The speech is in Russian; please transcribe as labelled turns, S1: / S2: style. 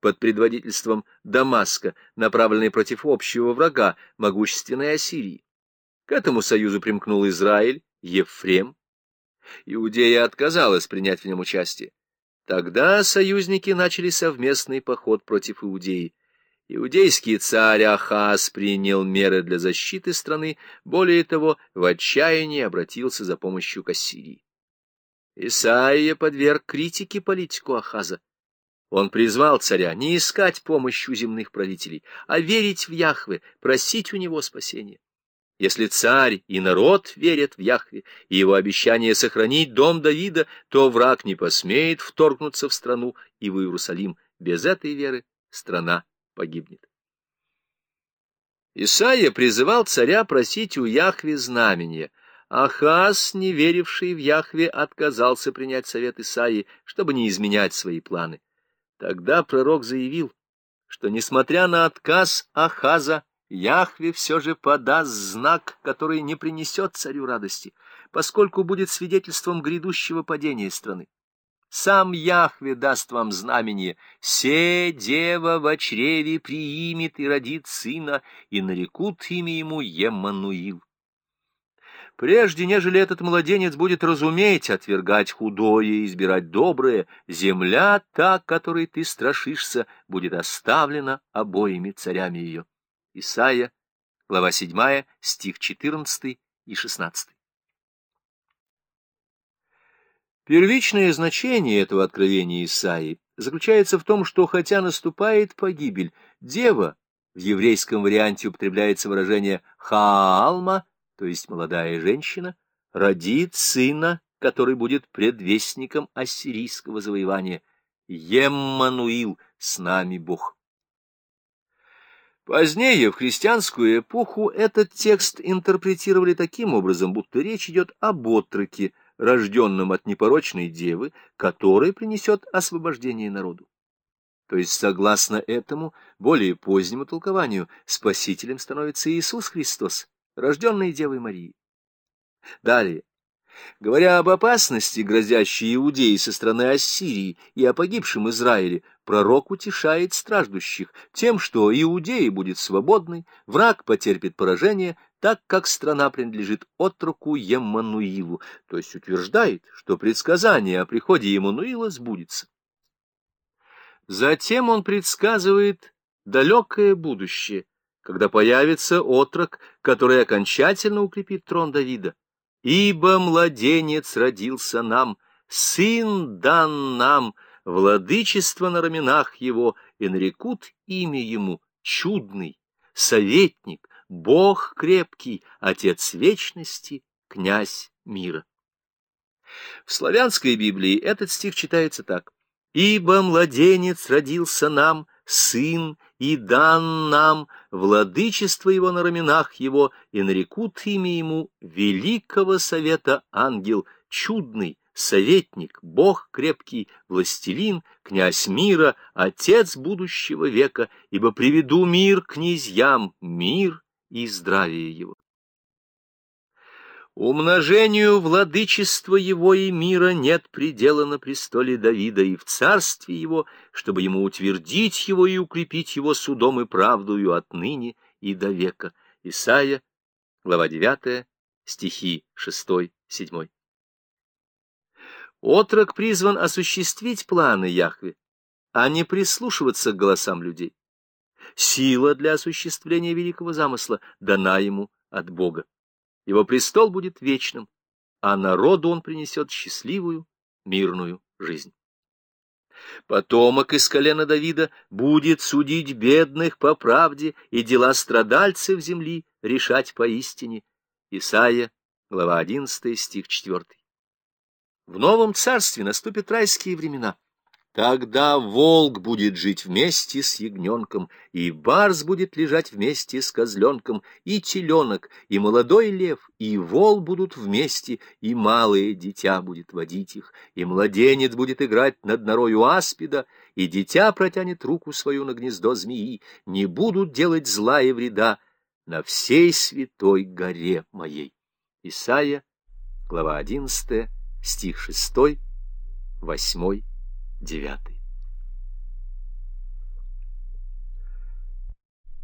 S1: под предводительством Дамаска, направленный против общего врага, могущественной Ассирии. К этому союзу примкнул Израиль, Ефрем. Иудея отказалась принять в нем участие. Тогда союзники начали совместный поход против Иудеи. Иудейский царь Ахаз принял меры для защиты страны, более того, в отчаянии обратился за помощью к Ассирии. Исаия подверг критике политику Ахаза. Он призвал царя не искать помощи у земных правителей, а верить в Яхве, просить у него спасения. Если царь и народ верят в Яхве и его обещание сохранить дом Давида, то враг не посмеет вторгнуться в страну и в Иерусалим. Без этой веры страна погибнет. Исаия призывал царя просить у Яхве знамения. Ахаз, не веривший в Яхве, отказался принять совет Исаии, чтобы не изменять свои планы. Тогда пророк заявил, что, несмотря на отказ Ахаза, Яхве все же подаст знак, который не принесет царю радости, поскольку будет свидетельством грядущего падения страны. Сам Яхве даст вам знамение, «Се дева в чреве приимет и родит сына, и нарекут имя ему Еммануил». Прежде, нежели этот младенец будет разуметь отвергать худое и избирать доброе, земля, та, которой ты страшишься, будет оставлена обоими царями ее. Исайя, глава 7, стих 14 и 16. Первичное значение этого откровения Исаии заключается в том, что хотя наступает погибель, дева, в еврейском варианте употребляется выражение «хаалма», то есть молодая женщина, родит сына, который будет предвестником ассирийского завоевания. Еммануил, с нами Бог. Позднее, в христианскую эпоху, этот текст интерпретировали таким образом, будто речь идет об отроке, рожденном от непорочной девы, который принесет освобождение народу. То есть, согласно этому, более позднему толкованию, спасителем становится Иисус Христос, рожденный Девой Марией. Далее, говоря об опасности, грозящей Иудеи со стороны Ассирии и о погибшем Израиле, пророк утешает страждущих тем, что Иудея будет свободной, враг потерпит поражение, так как страна принадлежит отроку Еммануилу, то есть утверждает, что предсказание о приходе Еммануила сбудется. Затем он предсказывает далекое будущее, когда появится отрок, который окончательно укрепит трон Давида. «Ибо младенец родился нам, сын дан нам, владычество на раменах его, и нарекут имя ему чудный, советник, Бог крепкий, Отец вечности, князь мира. В славянской Библии этот стих читается так. «Ибо младенец родился нам, сын, и дан нам владычество его на раменах его, и нарекут имя ему Великого Совета Ангел, чудный, советник, Бог крепкий, властелин, князь мира, отец будущего века, ибо приведу мир князьям, мир и здравие его. Умножению владычества его и мира нет предела на престоле Давида и в царстве его, чтобы ему утвердить его и укрепить его судом и правдою отныне и до века. Исайя, глава 9, стихи 6-7. Отрок призван осуществить планы Яхве, а не прислушиваться к голосам людей. Сила для осуществления великого замысла дана ему от Бога. Его престол будет вечным, а народу он принесет счастливую, мирную жизнь. Потомок из колена Давида будет судить бедных по правде и дела страдальцев земли решать поистине. Исайя, глава 11, стих 4. В новом царстве наступят райские времена. Тогда волк будет жить вместе с ягненком, и барс будет лежать вместе с козленком, и теленок, и молодой лев, и вол будут вместе, и малое дитя будет водить их, и младенец будет играть над норою аспида, и дитя протянет руку свою на гнездо змеи, не будут делать зла и вреда на всей святой горе моей. Исайя, глава 11, стих 6, 8, девятый.